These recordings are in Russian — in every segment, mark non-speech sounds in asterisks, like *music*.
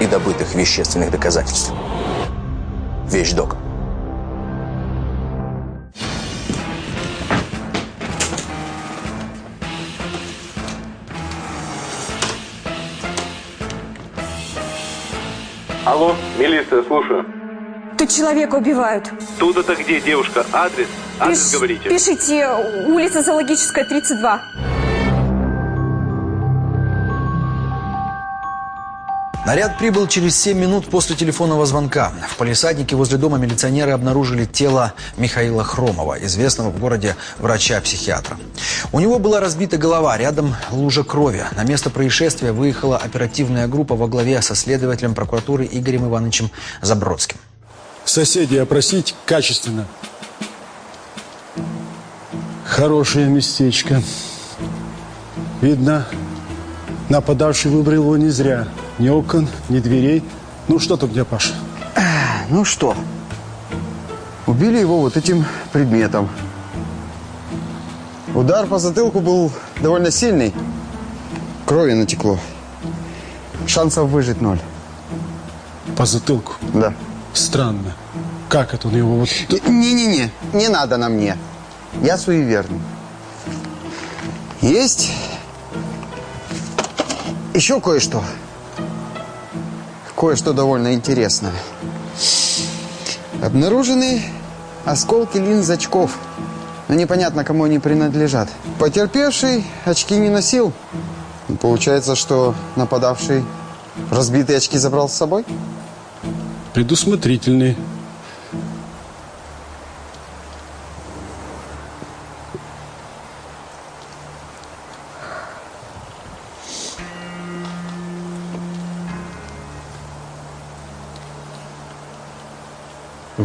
и добытых вещественных доказательств. Вещдок. Алло, милиция, слушаю. Тут человека убивают. Тут это где, девушка? Адрес? Адрес Пиш- говорите. Пишите, улица Зоологическая, 32. Наряд прибыл через 7 минут после телефонного звонка. В полисаднике возле дома милиционеры обнаружили тело Михаила Хромова, известного в городе врача-психиатра. У него была разбита голова, рядом лужа крови. На место происшествия выехала оперативная группа во главе со следователем прокуратуры Игорем Ивановичем Забродским. Соседей опросить качественно. Хорошее местечко. Видно, нападавший выбрал его не зря. Ни окон, ни дверей. Ну что тут, где Паша? Ну что, убили его вот этим предметом. Удар по затылку был довольно сильный. Крови натекло. Шансов выжить ноль. По затылку. Да. Странно. Как это он его вот... Не-не-не, не надо на мне. Я суеверный. Есть еще кое-что. Кое-что довольно интересное. Обнаружены осколки линз очков. Но непонятно, кому они принадлежат. Потерпевший очки не носил. Получается, что нападавший разбитые очки забрал с собой? Предусмотрительный.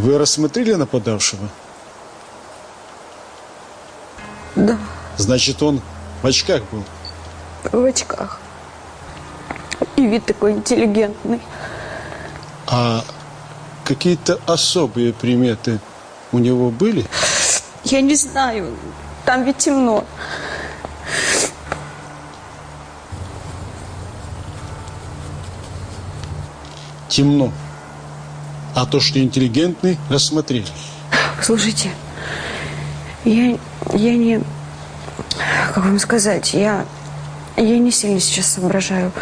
Вы рассмотрели нападавшего? Да, Значит, он в очках был. в очках. И вид такой интеллигентный. А какие-то особые приметы у него были? Я не знаю, там ведь темно. Темно. А то, что интеллигентный, рассмотрели. Слушайте, я, я не... Как вам сказать, я... Я не сильно сейчас соображаю.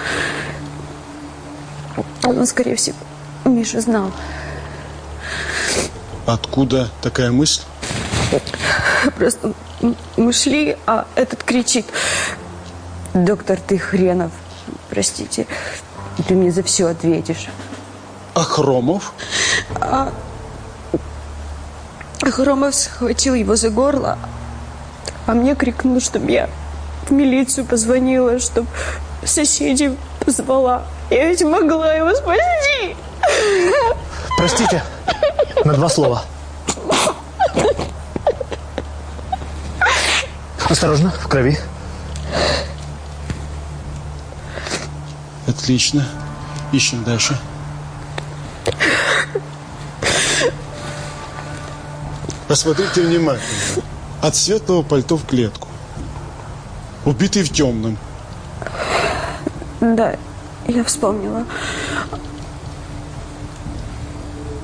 Он, скорее всего, Миша знал. Откуда такая мысль? Просто мы шли, а этот кричит. Доктор, ты хренов. Простите, ты мне за все ответишь. А Хромов? Хромов схватил его за горло, а мне крикнул, чтобы я в милицию позвонила, чтобы соседей позвала. Я ведь могла его спасти. Простите, на два слова. Осторожно, в крови. Отлично. Ищем дальше. Посмотрите внимательно. От светлого пальто в клетку. Убитый в темном. Да, я вспомнила.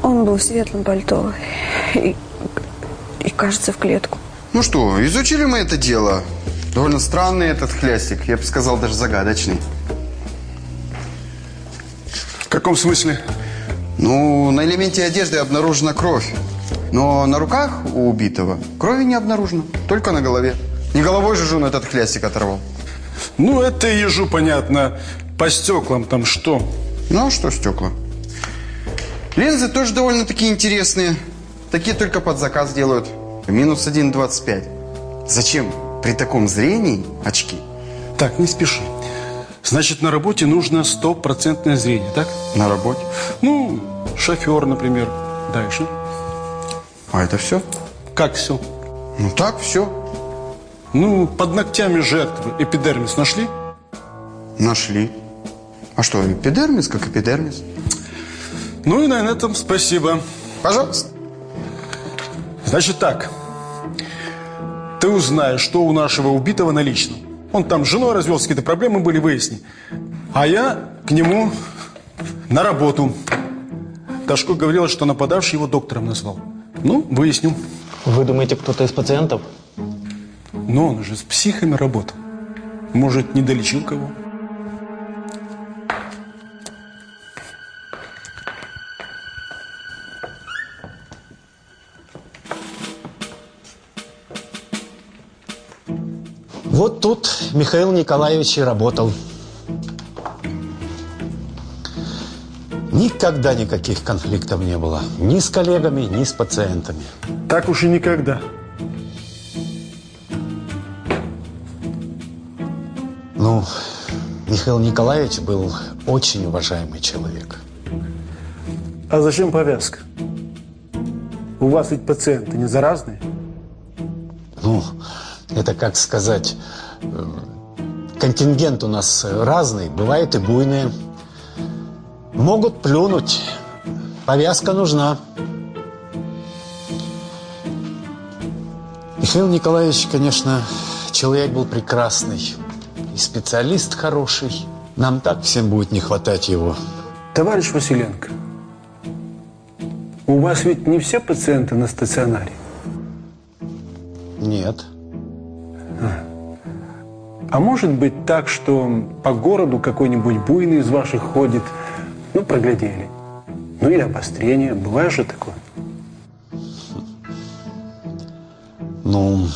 Он был в светлом пальто и, и кажется, в клетку. Ну что, изучили мы это дело. Довольно странный этот хлястик. Я бы сказал, даже загадочный. В каком смысле? Ну, на элементе одежды обнаружена кровь. Но на руках у убитого крови не обнаружено. Только на голове. Не головой же он этот хлястик оторвал. Ну, это ежу понятно. По стеклам там что? Ну, а что стекла? Линзы тоже довольно-таки интересные. Такие только под заказ делают. Минус 1,25. Зачем при таком зрении очки? Так, не спеши. Значит, на работе нужно стопроцентное зрение, так? На работе. Ну, шофер, например. Дальше. А это все? Как все? Ну так, все. Ну, под ногтями жертвы эпидермис нашли? Нашли. А что, эпидермис как эпидермис? Ну и на этом спасибо. Пожалуйста. Значит так. Ты узнаешь, что у нашего убитого на личном. Он там с женой развелся, какие-то проблемы были, выясни. А я к нему на работу. Дашко говорила, что нападавший его доктором назвал. Ну, выясню. Вы думаете, кто-то из пациентов? Но он же с психами работал. Может, не долечил кого? Михаил Николаевич и работал. Никогда никаких конфликтов не было. Ни с коллегами, ни с пациентами. Так уж и никогда. Ну, Михаил Николаевич был очень уважаемый человек. А зачем повязка? У вас ведь пациенты не заразные? Ну, это как сказать, контингент у нас разный, бывает и буйные. Могут плюнуть. Повязка нужна. Михаил Николаевич, конечно, человек был прекрасный. И специалист хороший. Нам так всем будет не хватать его. Товарищ Василенко, у вас ведь не все пациенты на стационаре. Нет. А может быть так, что по городу какой-нибудь буйный из ваших ходит, ну, проглядели. Ну, или обострение. Бывает же такое. Ну,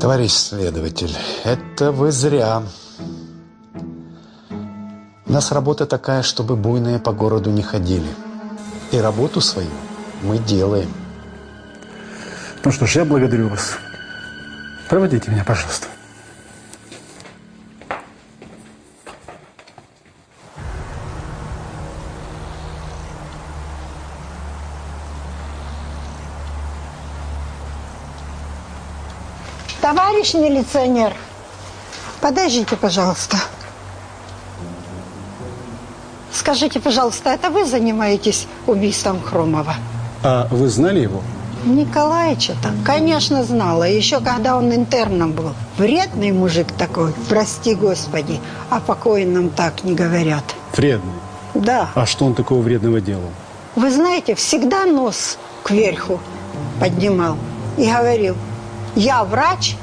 товарищ следователь, это вы зря. У нас работа такая, чтобы буйные по городу не ходили. И работу свою мы делаем. Ну что ж, я благодарю вас. Проводите меня, пожалуйста. Товарищ милиционер, подождите, пожалуйста. Скажите, пожалуйста, это вы занимаетесь убийством Хромова? А вы знали его? Николаевича-то, конечно, знала. Еще когда он интерном был. Вредный мужик такой, прости господи. О покойном так не говорят. Вредный. Да. А что он такого вредного делал? Вы знаете, всегда нос кверху поднимал и говорил, я врач,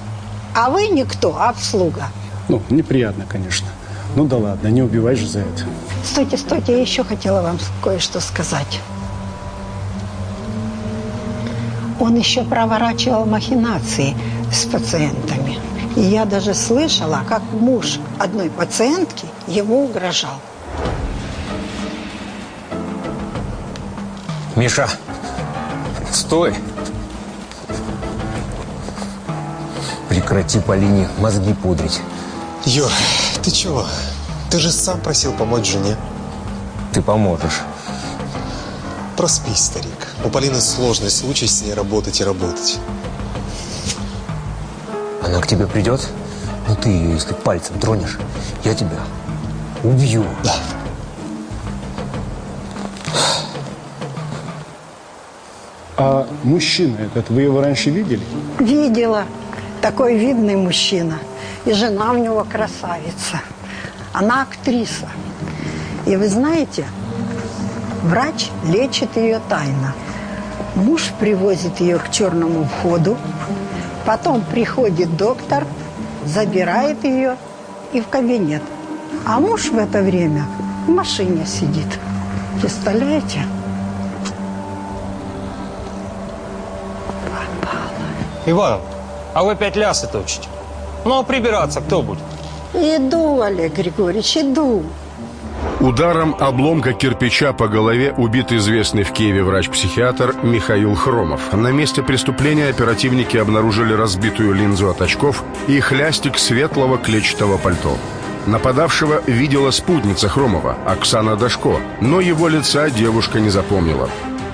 а вы никто, а обслуга. Ну, неприятно, конечно. Ну да ладно, не убивай же за это. Стойте, стойте, я еще хотела вам кое-что сказать. Он еще проворачивал махинации с пациентами. И я даже слышала, как муж одной пациентки ему угрожал. Миша, стой! Прекрати Полине мозги пудрить. Юр, ты чего? Ты же сам просил помочь жене. Ты поможешь. Проспись, старик. У Полины сложный случай с ней работать и работать. Она к тебе придет, но ты ее, если пальцем тронешь, я тебя убью. Да. А мужчина этот, вы его раньше видели? Видела. Такой видный мужчина. И жена у него красавица. Она актриса. И вы знаете, врач лечит ее тайно. Муж привозит ее к черному входу. Потом приходит доктор, забирает ее и в кабинет. А муж в это время в машине сидит. Представляете? Иван, а вы опять лясы точите? Ну, а прибираться кто будет? Иду, Олег Григорьевич, иду. Ударом обломка кирпича по голове убит известный в Киеве врач-психиатр Михаил Хромов. На месте преступления оперативники обнаружили разбитую линзу от очков и хлястик светлого клетчатого пальто. Нападавшего видела спутница Хромова, Оксана Дашко, но его лица девушка не запомнила.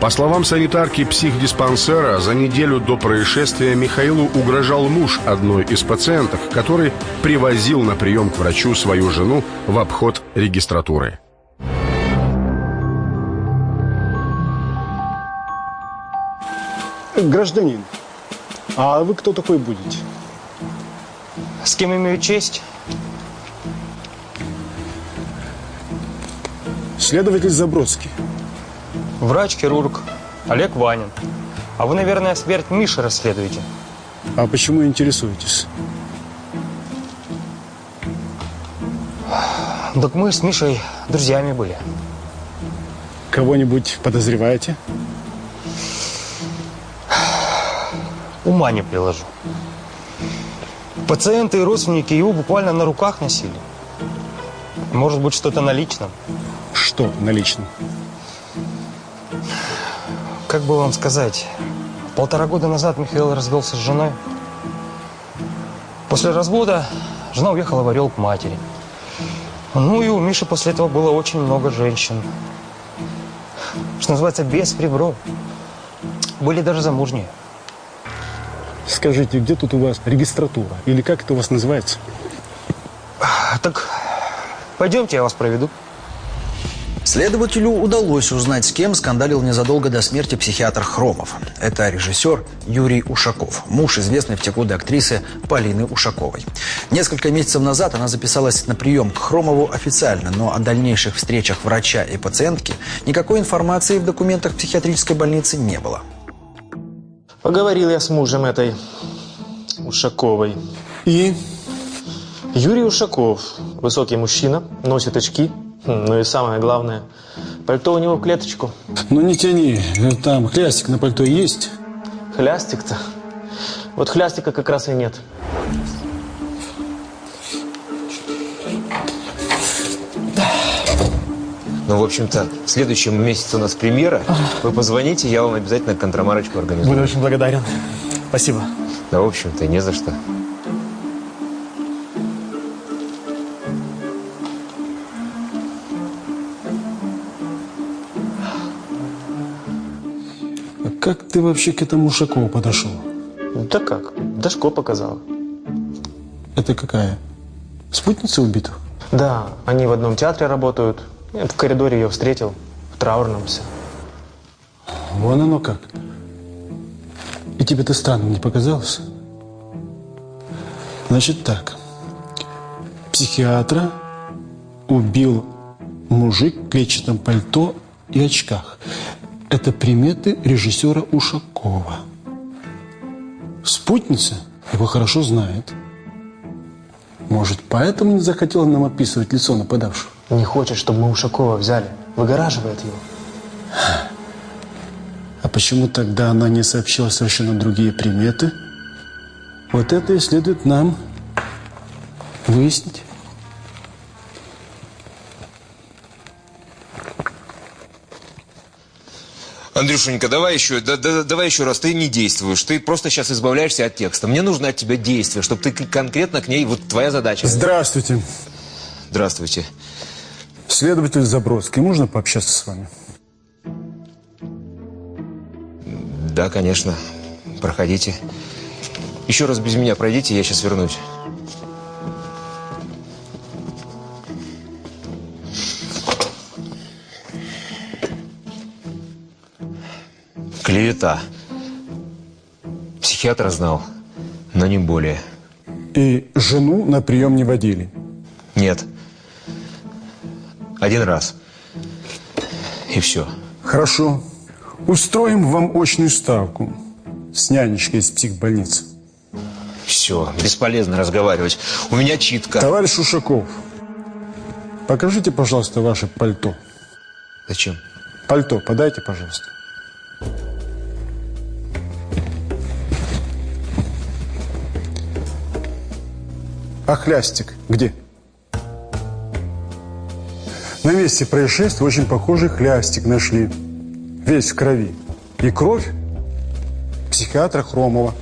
По словам санитарки психдиспансера, за неделю до происшествия Михаилу угрожал муж одной из пациенток, который привозил на прием к врачу свою жену в обход регистратуры. Гражданин, а вы кто такой будете? С кем имею честь? Следователь Забродский. Врач-хирург Олег Ванин. А вы, наверное, смерть Миши расследуете? А почему интересуетесь? Так мы с Мишей друзьями были. Кого-нибудь подозреваете? Ума не приложу. Пациенты и родственники его буквально на руках носили. Может быть, что-то на личном. Что на личном? Как бы вам сказать, полтора года назад Михаил развелся с женой. После развода жена уехала в Орел к матери. Ну и у Миши после этого было очень много женщин. Что называется, без прибро. Были даже замужние. Скажите, где тут у вас регистратура? Или как это у вас называется? Так, пойдемте, я вас проведу. Следователю удалось узнать, с кем скандалил незадолго до смерти психиатр Хромов. Это режиссер Юрий Ушаков, муж известной в те годы актрисы Полины Ушаковой. Несколько месяцев назад она записалась на прием к Хромову официально, но о дальнейших встречах врача и пациентки никакой информации в документах психиатрической больницы не было. Поговорил я с мужем этой Ушаковой. И? Юрий Ушаков, высокий мужчина, носит очки, ну и самое главное, пальто у него в клеточку. Ну не тяни, там хлястик на пальто есть? Хлястик-то? Вот хлястика как раз и нет. Ну, в общем-то, в следующем месяце у нас премьера. Вы позвоните, я вам обязательно контрамарочку организую. Буду очень благодарен. Спасибо. Да, в общем-то, не за что. Ты вообще к этому Ушакову подошел? Да как? Дашко показала. Это какая? Спутница убита? Да, они в одном театре работают. Я в коридоре ее встретил, в траурном все. Вон оно как. И тебе это странным не показалось? Значит так. Психиатра убил мужик в клетчатом пальто и очках. Это приметы режиссера Ушакова. Спутница его хорошо знает. Может, поэтому не захотела нам описывать лицо нападавшего? Не хочет, чтобы мы Ушакова взяли. Выгораживает его. А почему тогда она не сообщила совершенно другие приметы? Вот это и следует нам выяснить. Андрюшенька, давай еще, да, да, давай еще раз. Ты не действуешь, ты просто сейчас избавляешься от текста. Мне нужно от тебя действия, чтобы ты конкретно к ней, вот твоя задача. Здравствуйте. Здравствуйте. Следователь Забродский, можно пообщаться с вами? Да, конечно. Проходите. Еще раз без меня пройдите, я сейчас вернусь. Клевета. Психиатр знал, но не более. И жену на прием не водили? Нет. Один раз. И все. Хорошо. Устроим вам очную ставку с нянечкой из психбольницы. Все, бесполезно разговаривать. У меня читка. Товарищ Ушаков, покажите, пожалуйста, ваше пальто. Зачем? Пальто подайте, пожалуйста. А хлястик где? На месте происшествия очень похожий хлястик нашли. Весь в крови. И кровь психиатра Хромова.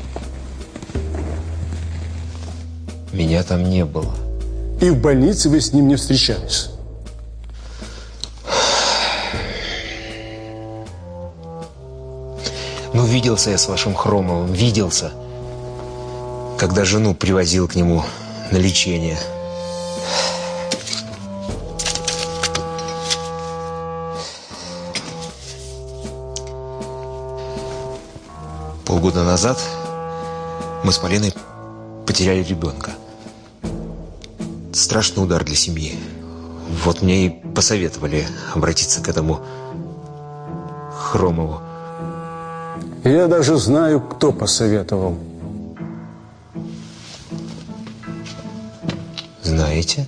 Меня там не было. И в больнице вы с ним не встречались. Ну, виделся я с вашим Хромовым, виделся. Когда жену привозил к нему на лечение. Полгода назад мы с Полиной потеряли ребенка. Страшный удар для семьи. Вот мне и посоветовали обратиться к этому Хромову. Я даже знаю, кто посоветовал. Знаете?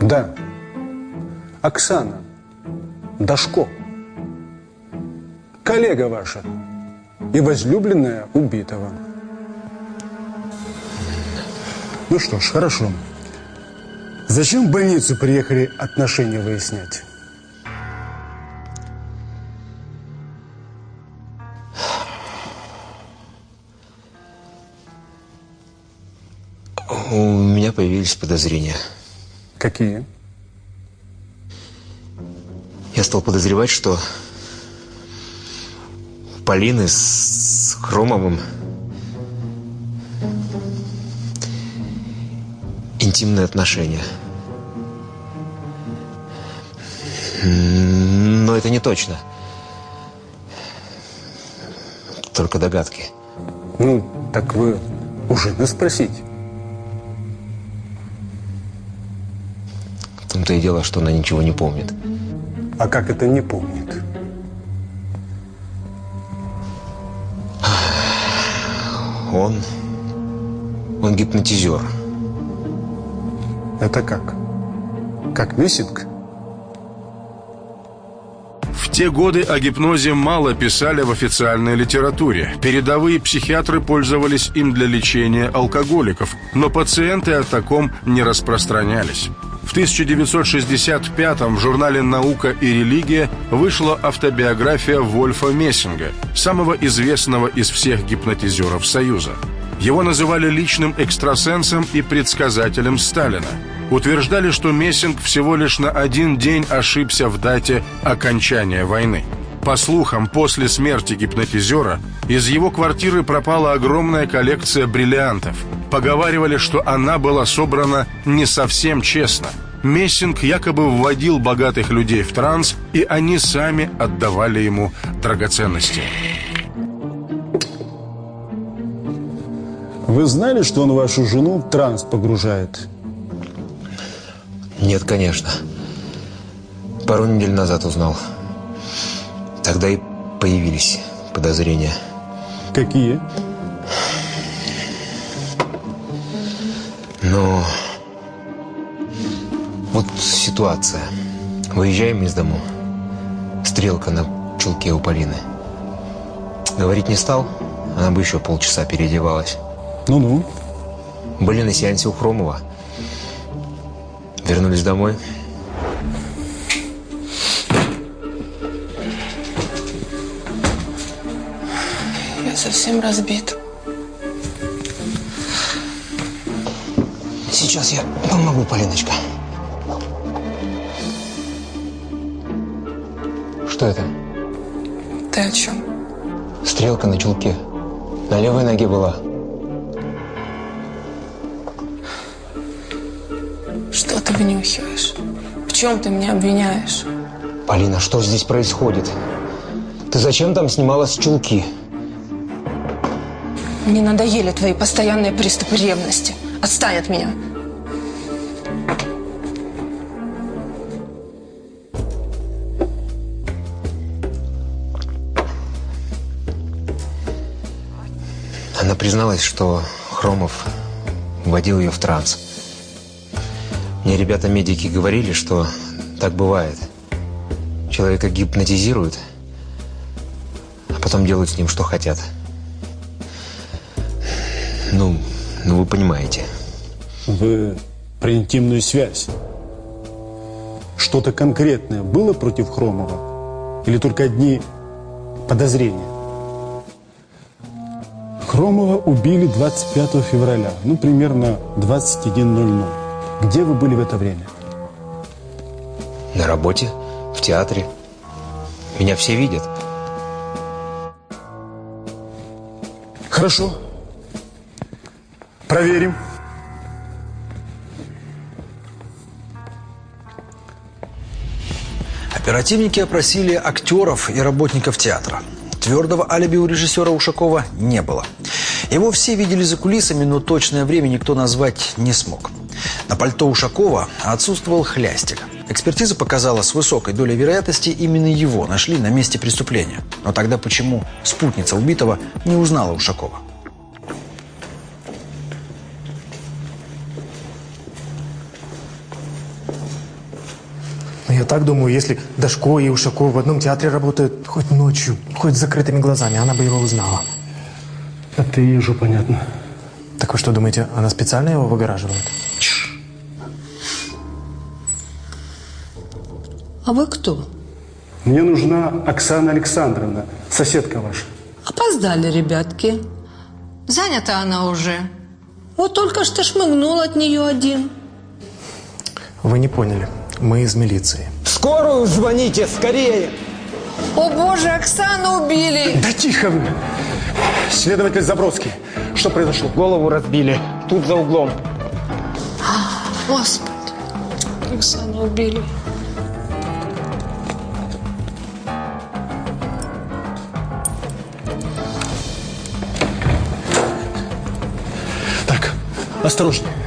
Да. Оксана Дашко. Коллега ваша и возлюбленная убитого. Ну что ж, хорошо. Зачем в больницу приехали отношения выяснять? У меня появились подозрения. Какие? Я стал подозревать, что Полины с Хромовым интимные отношения. Но это не точно. Только догадки. Ну, так вы у жены спросите. Том-то и дело, что она ничего не помнит. А как это не помнит? Он... Он гипнотизер. Это как? Как Мессинг? В те годы о гипнозе мало писали в официальной литературе. Передовые психиатры пользовались им для лечения алкоголиков, но пациенты о таком не распространялись. В 1965 в журнале «Наука и религия» вышла автобиография Вольфа Мессинга, самого известного из всех гипнотизеров Союза. Его называли личным экстрасенсом и предсказателем Сталина. Утверждали, что Мессинг всего лишь на один день ошибся в дате окончания войны. По слухам, после смерти гипнотизера из его квартиры пропала огромная коллекция бриллиантов. Поговаривали, что она была собрана не совсем честно. Мессинг якобы вводил богатых людей в транс, и они сами отдавали ему драгоценности. Вы знали, что он вашу жену в транс погружает? Нет, конечно. Пару недель назад узнал. Тогда и появились подозрения. Какие? Ну, вот ситуация. Выезжаем из дому. Стрелка на чулке у Полины. Говорить не стал, она бы еще полчаса переодевалась. Ну-ну. Были на сеансе у Хромова. Вернулись домой. Совсем разбит. Сейчас я помогу, Полиночка. Что это? Ты о чем? Стрелка на чулке. На левой ноге была. Что ты вынюхиваешь? В чем ты меня обвиняешь? Полина, что здесь происходит? Ты зачем там снималась чулки? Мне надоели твои постоянные приступы ревности. Отстань от меня. Она призналась, что Хромов вводил ее в транс. Мне ребята-медики говорили, что так бывает. Человека гипнотизируют, а потом делают с ним, что хотят. Ну, ну вы понимаете. Вы про интимную связь. что-то конкретное было против Хромова? Или только одни подозрения? Хромова убили 25 февраля, ну, примерно 21.00. Где вы были в это время? На работе, в театре. Меня все видят. Хорошо. Проверим. Оперативники опросили актеров и работников театра. Твердого алиби у режиссера Ушакова не было. Его все видели за кулисами, но точное время никто назвать не смог. На пальто Ушакова отсутствовал хлястик. Экспертиза показала с высокой долей вероятности именно его нашли на месте преступления. Но тогда почему спутница убитого не узнала Ушакова? Так думаю, если Дашко и Ушаков в одном театре работают хоть ночью, хоть с закрытыми глазами, она бы его узнала. Это и уже понятно. Так вы что думаете, она специально его выгораживает? А вы кто? Мне нужна Оксана Александровна, соседка ваша. Опоздали, ребятки. Занята она уже. Вот только что шмыгнул от нее один. Вы не поняли. Мы из милиции. Скорую звоните, скорее! О боже, Оксану убили! Да тихо вы! Следователь Забродский, что произошло? Голову разбили. Тут за углом. Господи, Оксану убили. Так, осторожнее.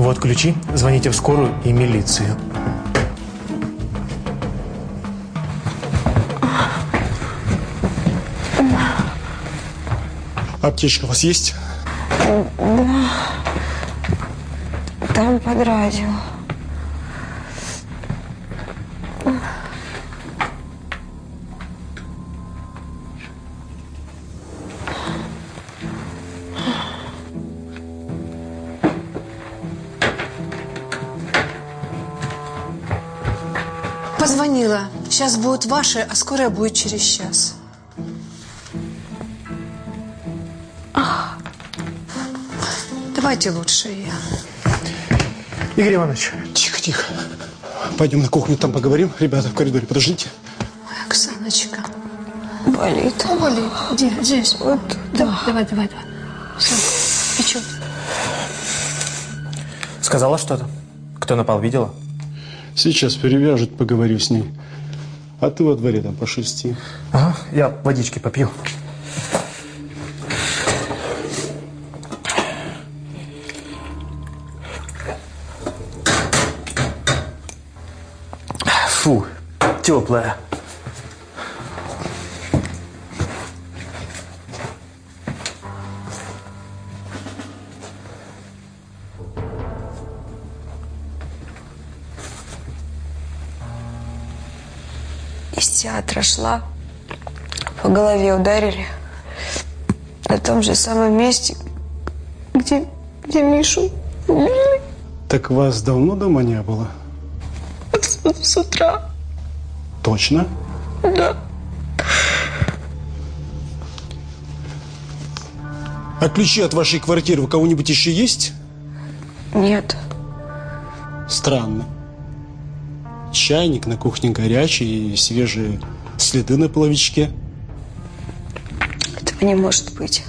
Вот ключи. Звоните в скорую и милицию. Аптечка у вас есть? Да. Там под радио. Будут ваши, а скорая будет через час. Давайте лучше я. Игорь Иванович. Тихо, тихо. Пойдем на кухню, там поговорим. Ребята, в коридоре, подождите. Ой, Оксаночка. Болит. О, болит. Где? Здесь. Вот. Давай, давай, давай. давай. Все, печет. Сказала что-то? Кто напал, видела? Сейчас перевяжут, поговорю с ней. А ты во дворе там пошерсти. Ага, я водички попью. Фу, теплая. Театра шла, по голове ударили. На том же самом месте, где, где Мишу убили. Так вас давно дома не было? С, с утра. Точно? Да. А ключи от вашей квартиры у кого-нибудь еще есть? Нет. Странно. Чайник на кухне горячий и свежие следы на половичке. Этого не может быть.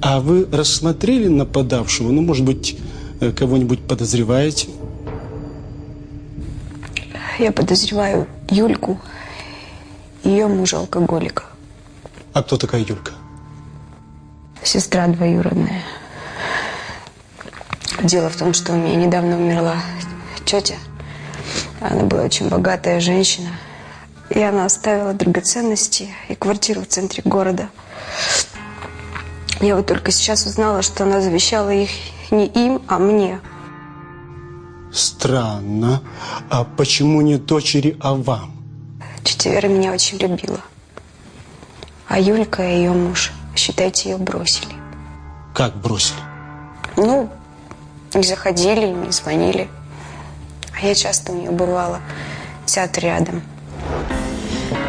А вы рассмотрели нападавшего? Ну, может быть, э, кого-нибудь подозреваете? Я подозреваю Юльку ее мужа-алкоголика. А кто такая Юлька? Сестра двоюродная. Дело в том, что у меня недавно умерла тетя. Она была очень богатая женщина. И она оставила драгоценности и квартиру в центре города. Я вот только сейчас узнала, что она завещала их не им, а мне. Странно. А почему не дочери, а вам? Тетя Вера меня очень любила. А Юлька и ее муж считайте, ее бросили. Как бросили? Ну, не заходили, не звонили. А я часто у нее бывала. Театр рядом.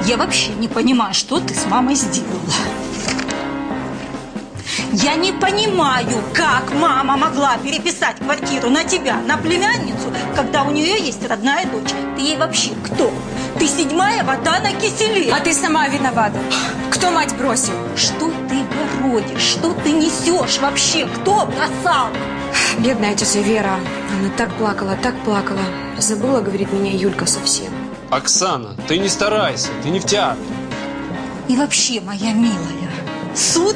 Я вообще не понимаю, что ты с мамой сделала. Я не понимаю, как мама могла переписать квартиру на тебя, на племянницу, когда у нее есть родная дочь. Ты ей вообще кто? Ты седьмая вода на киселе. А ты сама виновата. Кто мать бросил? Что ты городишь? Что ты несешь вообще? Кто бросал? Бедная тетя Вера. Она так плакала, так плакала. Забыла, говорит, меня Юлька совсем. Оксана, ты не старайся, ты не в театре. И вообще, моя милая, суд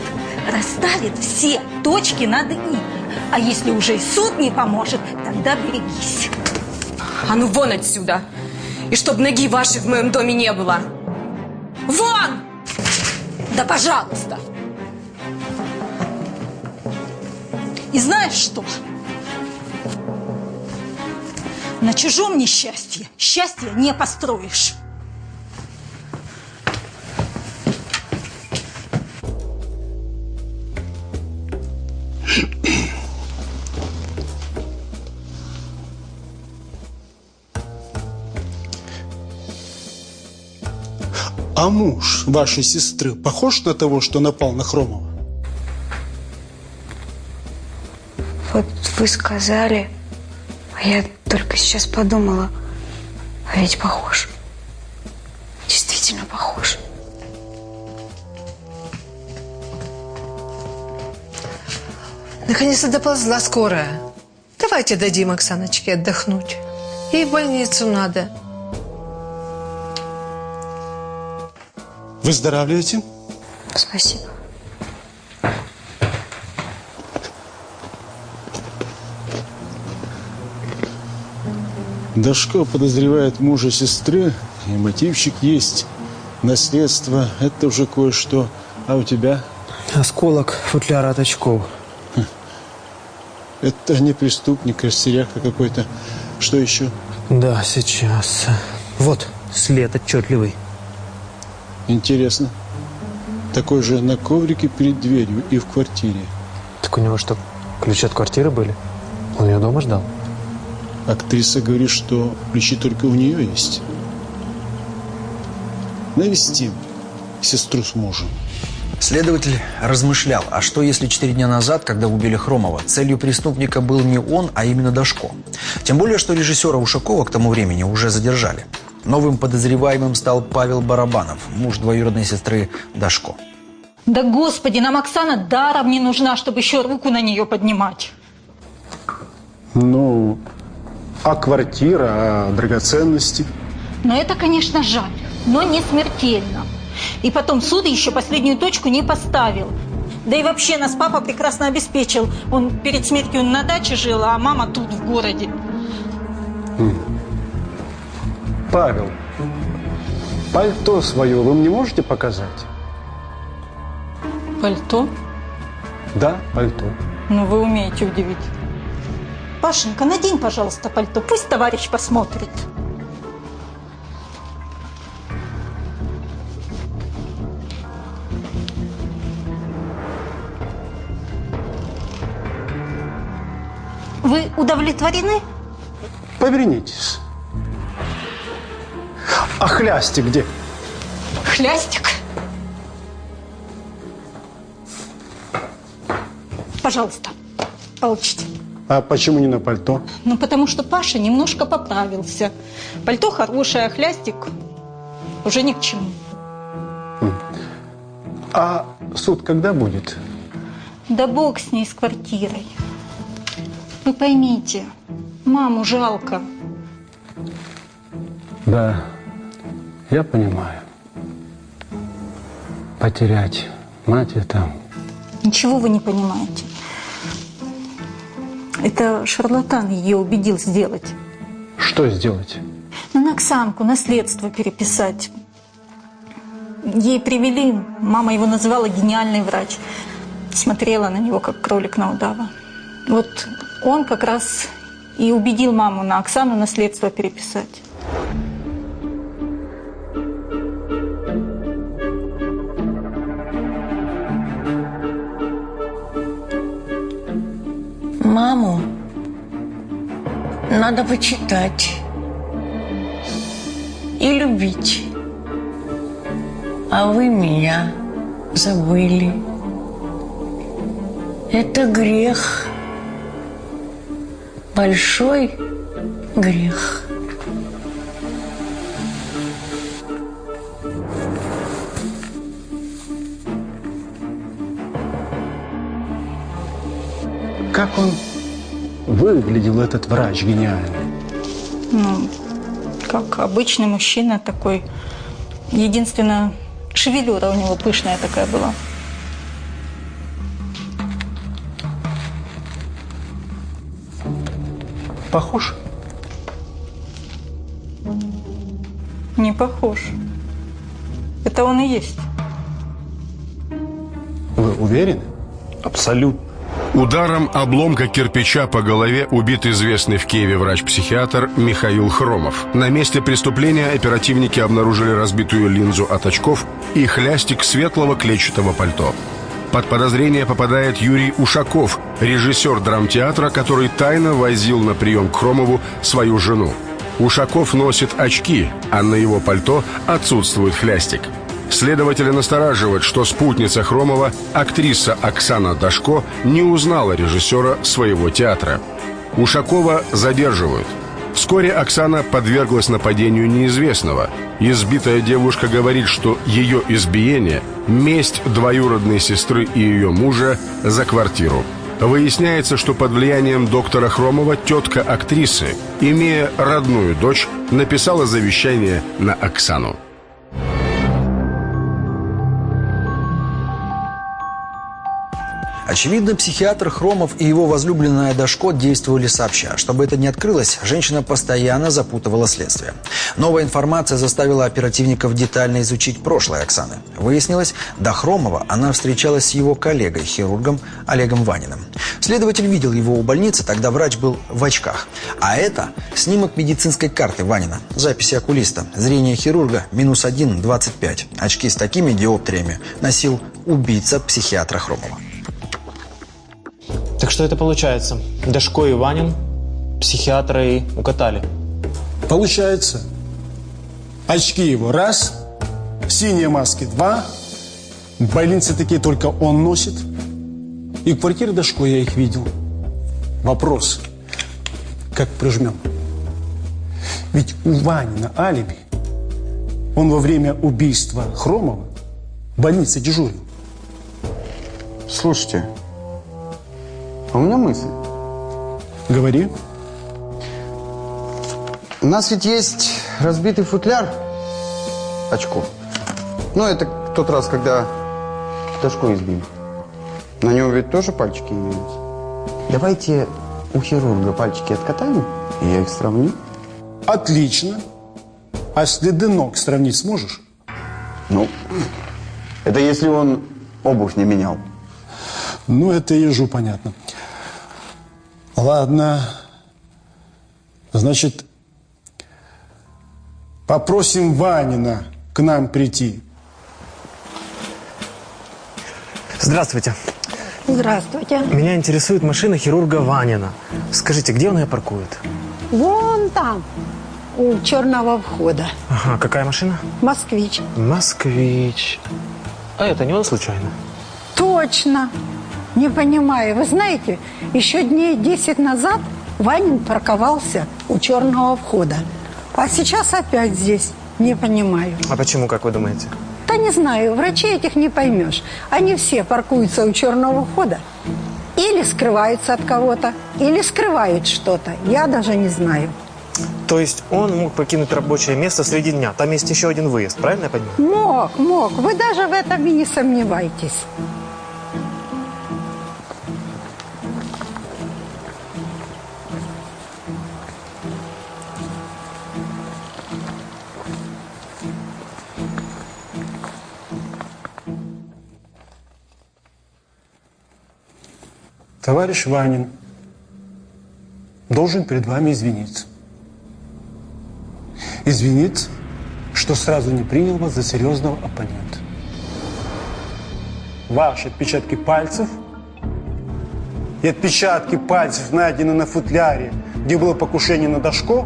расставит все точки над «и». А если уже и суд не поможет, тогда берегись. А ну вон отсюда! И чтоб ноги вашей в моем доме не было! Вон! Да пожалуйста! И знаешь что? На чужом несчастье счастье не построишь. А муж вашей сестры похож на того, что напал на Хромова? Вы сказали, а я только сейчас подумала, а ведь похож. Действительно похож. Наконец-то доползла скорая. Давайте дадим Оксаночке отдохнуть. Ей в больницу надо. Выздоравливаете? Спасибо. Дашко подозревает мужа сестры, и мотивчик есть. Наследство – это уже кое-что. А у тебя? Осколок футляра от очков. Это не преступник, растеряха какой-то. Что еще? Да, сейчас. Вот след отчетливый. Интересно. Такой же на коврике перед дверью и в квартире. Так у него что, ключи от квартиры были? Он ее дома ждал? Актриса говорит, что ключи только у нее есть. Навестим сестру с мужем. Следователь размышлял, а что если четыре дня назад, когда убили Хромова, целью преступника был не он, а именно Дашко? Тем более, что режиссера Ушакова к тому времени уже задержали. Новым подозреваемым стал Павел Барабанов, муж двоюродной сестры Дашко. Да господи, нам Оксана даром не нужна, чтобы еще руку на нее поднимать. Ну, а квартира, а драгоценности? Но это, конечно, жаль, но не смертельно. И потом суд еще последнюю точку не поставил. Да и вообще нас папа прекрасно обеспечил. Он перед смертью на даче жил, а мама тут, в городе. Павел, пальто свое вы мне можете показать? Пальто? Да, пальто. Ну, вы умеете удивить. Пашенька, надень, пожалуйста, пальто. Пусть товарищ посмотрит. Вы удовлетворены? Повернитесь. А хлясти где? Хлястик? Пожалуйста, получите. А почему не на пальто? Ну, потому что Паша немножко поправился. Пальто хорошее, а хлястик уже ни к чему. А суд когда будет? Да бог с ней, с квартирой. Вы поймите, маму жалко. Да, я понимаю. Потерять мать это... Ничего вы не понимаете. Это шарлатан ее убедил сделать. Что сделать? Ну, на Оксанку наследство переписать. Ей привели, мама его называла гениальный врач. Смотрела на него, как кролик на удава. Вот он как раз и убедил маму на Оксану наследство переписать. Маму надо почитать и любить. А вы меня забыли. Это грех. Большой грех. Как он выглядел, этот врач гениальный? Ну, как обычный мужчина такой. Единственное, шевелюра у него пышная такая была. Похож? Не похож. Это он и есть. Вы уверены? Абсолютно. Ударом обломка кирпича по голове убит известный в Киеве врач-психиатр Михаил Хромов. На месте преступления оперативники обнаружили разбитую линзу от очков и хлястик светлого клетчатого пальто. Под подозрение попадает Юрий Ушаков, режиссер драмтеатра, который тайно возил на прием к Хромову свою жену. Ушаков носит очки, а на его пальто отсутствует хлястик. Следователи настораживают, что спутница Хромова, актриса Оксана Дашко, не узнала режиссера своего театра. Ушакова задерживают. Вскоре Оксана подверглась нападению неизвестного. Избитая девушка говорит, что ее избиение – месть двоюродной сестры и ее мужа за квартиру. Выясняется, что под влиянием доктора Хромова тетка актрисы, имея родную дочь, написала завещание на Оксану. Очевидно, психиатр Хромов и его возлюбленная Дашко действовали сообща. Чтобы это не открылось, женщина постоянно запутывала следствие. Новая информация заставила оперативников детально изучить прошлое Оксаны. Выяснилось, до Хромова она встречалась с его коллегой, хирургом Олегом Ваниным. Следователь видел его у больницы, тогда врач был в очках. А это снимок медицинской карты Ванина, записи окулиста. Зрение хирурга минус 1,25. Очки с такими диоптриями носил убийца психиатра Хромова. Так что это получается? Дашко и Ванин психиатра и укатали. Получается. Очки его раз, синие маски два, в больнице такие только он носит. И в квартире Дашко я их видел. Вопрос, как прижмем? Ведь у Ванина алиби. Он во время убийства Хромова в больнице дежурил. Слушайте, у меня мысль. Говори. У нас ведь есть разбитый футляр очков. Ну, это тот раз, когда Дашко избили. На нем ведь тоже пальчики имеются. Давайте у хирурга пальчики откатаем, и я их сравню. Отлично. А следы ног сравнить сможешь? Ну, это если он обувь не менял. Ну, это ежу понятно. Ладно. Значит, попросим Ванина к нам прийти. Здравствуйте. Здравствуйте. Меня интересует машина хирурга Ванина. Скажите, где он ее паркует? Вон там, у черного входа. Ага, какая машина? Москвич. Москвич. А это не он случайно? Точно. Не понимаю. Вы знаете, еще дней 10 назад Ванин парковался у черного входа. А сейчас опять здесь. Не понимаю. А почему, как вы думаете? Да не знаю, врачей этих не поймешь. Они все паркуются у черного входа. Или скрываются от кого-то, или скрывают что-то. Я даже не знаю. То есть он мог покинуть рабочее место среди дня. Там есть еще один выезд, правильно я понимаю? Мог, мог. Вы даже в этом и не сомневайтесь. Товарищ Ванин должен перед вами извиниться. Извиниться, что сразу не принял вас за серьезного оппонента. Ваши отпечатки пальцев и отпечатки пальцев, найденные на футляре, где было покушение на Дашко,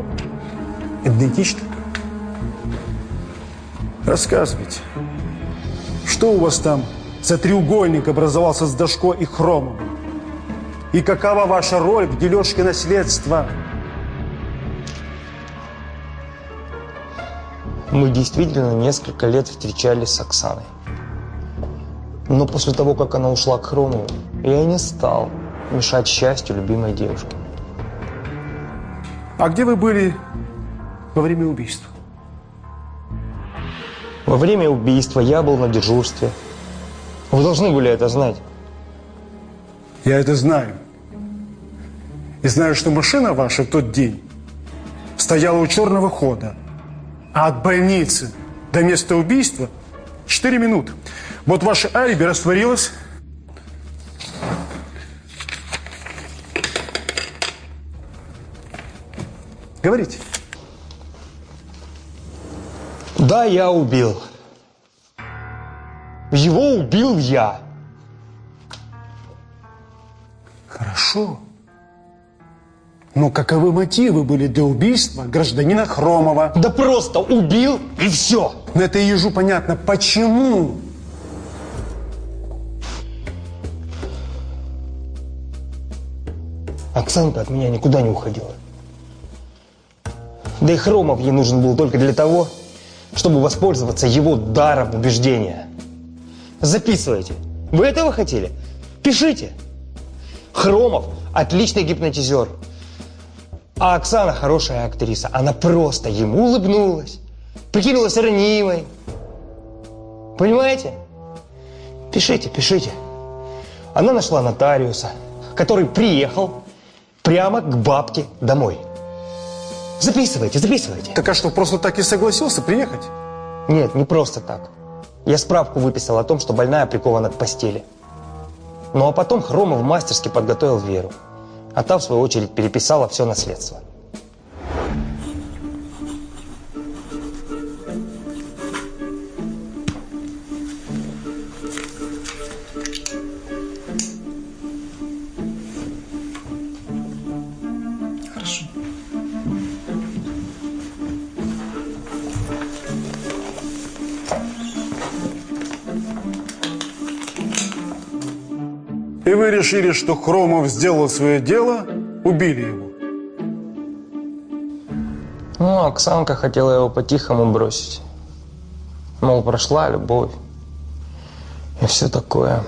идентичны. Рассказывайте, что у вас там за треугольник образовался с Дашко и Хромовым? И какова ваша роль в дележке наследства? Мы действительно несколько лет встречались с Оксаной. Но после того, как она ушла к Хромову, я не стал мешать счастью любимой девушки. А где вы были во время убийства? Во время убийства я был на дежурстве. Вы должны были это знать. Я это знаю. И знаю, что машина ваша в тот день стояла у черного хода. А от больницы до места убийства 4 минуты. Вот ваше алиби растворилось. Говорите. Да, я убил. Его убил я. Хорошо. Но каковы мотивы были для убийства гражданина Хромова? Да просто убил и все. Но это ежу понятно. Почему? Оксанка от меня никуда не уходила. Да и Хромов ей нужен был только для того, чтобы воспользоваться его даром убеждения. Записывайте. Вы этого хотели? Пишите. Хромов – отличный гипнотизер. А Оксана хорошая актриса. Она просто ему улыбнулась, прикинулась ранимой. Понимаете? Пишите, пишите. Она нашла нотариуса, который приехал прямо к бабке домой. Записывайте, записывайте. Так а что, просто так и согласился приехать? Нет, не просто так. Я справку выписал о том, что больная прикована к постели. Ну а потом Хромов мастерски подготовил Веру. А та, в свою очередь, переписала все наследство. Вы решили, что Хромов сделал свое дело, убили его. Ну, Оксанка хотела его по-тихому бросить. Мол, прошла любовь. И все такое.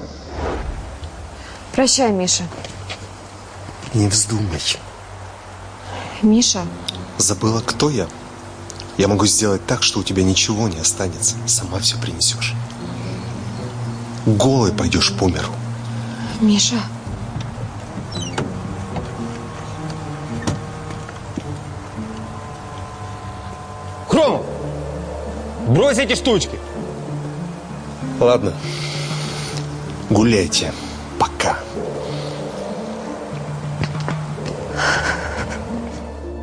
Прощай, Миша. Не вздумай. Миша, Забыла, кто я? Я могу сделать так, что у тебя ничего не останется. Сама все принесешь. Голой пойдешь по миру. Миша. Хромов! Брось эти штучки! Ладно. Гуляйте. Пока.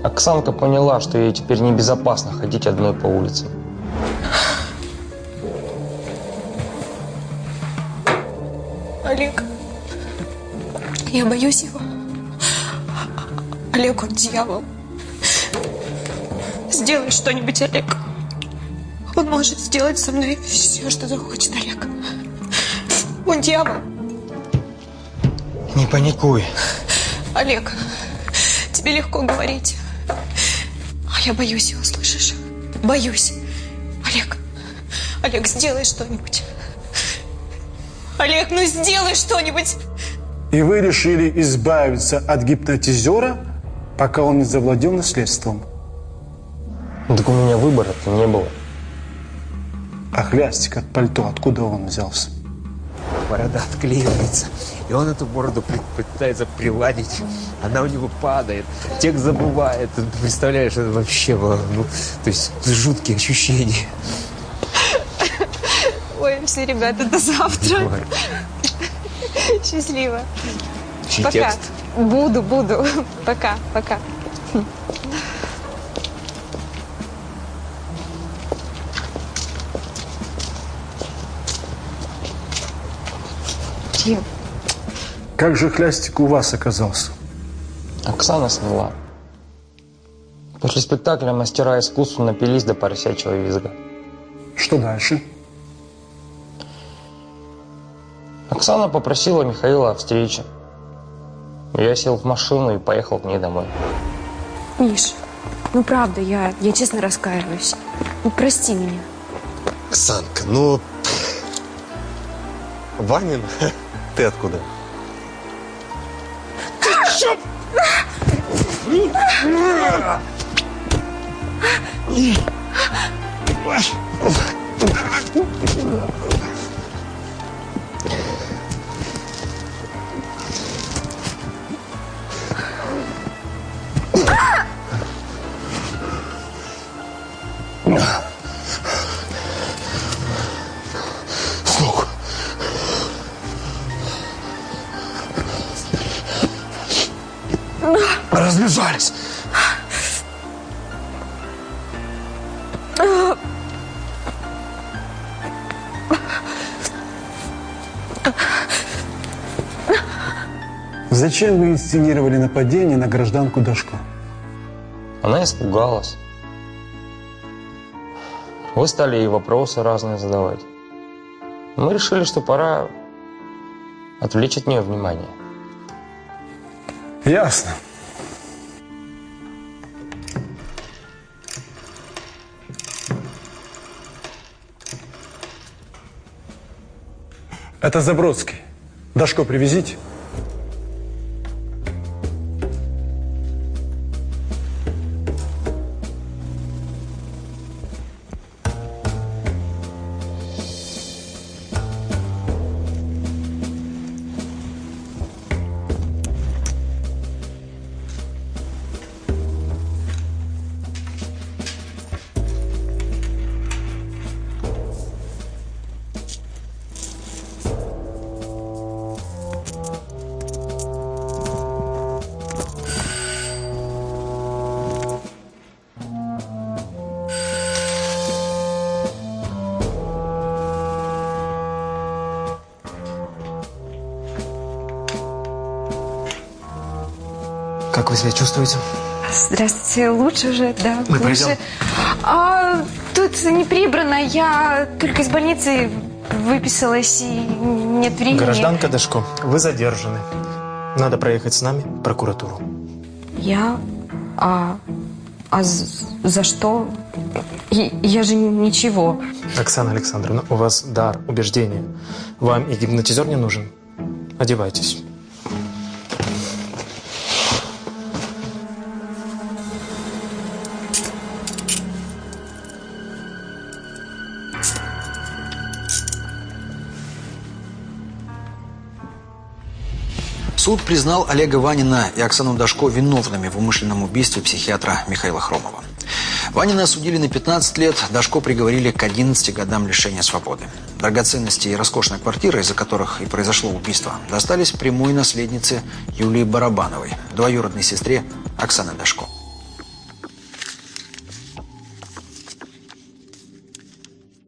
Оксанка поняла, что ей теперь небезопасно ходить одной по улице. Я боюсь его. Олег, он дьявол. Сделай что-нибудь, Олег. Он может сделать со мной все, что захочет, Олег. Он дьявол. Не паникуй. Олег, тебе легко говорить. А я боюсь его, слышишь? Боюсь. Олег, Олег, сделай что-нибудь. Олег, ну сделай что-нибудь. И вы решили избавиться от гипнотизера, пока он не завладел наследством. Так у меня выбора-то не было. А хлястик от пальто, откуда он взялся? Борода отклеивается. И он эту бороду пытается приладить. Она у него падает. Текст забывает. Ты представляешь, это вообще, ну, то есть жуткие ощущения. Ой, все, ребята, до завтра. Давай. *laughs* Счастливо. Ищи Пока. текст. Буду, буду. *laughs* Пока, пока. Дим, Как же Хлястик у вас оказался? Оксана свела. После спектакля мастера искусства напились до поросячьего визга. Что дальше? Оксана попросила Михаила о встрече. Я сел в машину и поехал к ней домой. Миш, ну правда, я, я честно раскаиваюсь. Ну прости меня. Оксанка, ну... Ванин? *laughs* Ты откуда? Ты. Разбежались. Зачем вы инсценировали нападение на гражданку Дашко? Она испугалась. Вы стали ей вопросы разные задавать. Мы решили, что пора отвлечь от нее внимание. Ясно. Это Забродский. Дашко привезите. Как вы себя чувствуете? Здравствуйте, лучше уже, да. Мы лучше. А, тут не прибрано, я только из больницы выписалась и нет времени. Гражданка Дашко, вы задержаны. Надо проехать с нами в прокуратуру. Я? А, а за что? И- Я же ничего. Оксана Александровна, у вас дар, убеждение. Вам и гипнотизер не нужен. Одевайтесь. Суд признал Олега Ванина и Оксану Дашко виновными в умышленном убийстве психиатра Михаила Хромова. Ванина осудили на 15 лет, Дашко приговорили к 11 годам лишения свободы. Драгоценности и роскошная квартира, из-за которых и произошло убийство, достались прямой наследнице Юлии Барабановой, двоюродной сестре Оксаны Дашко.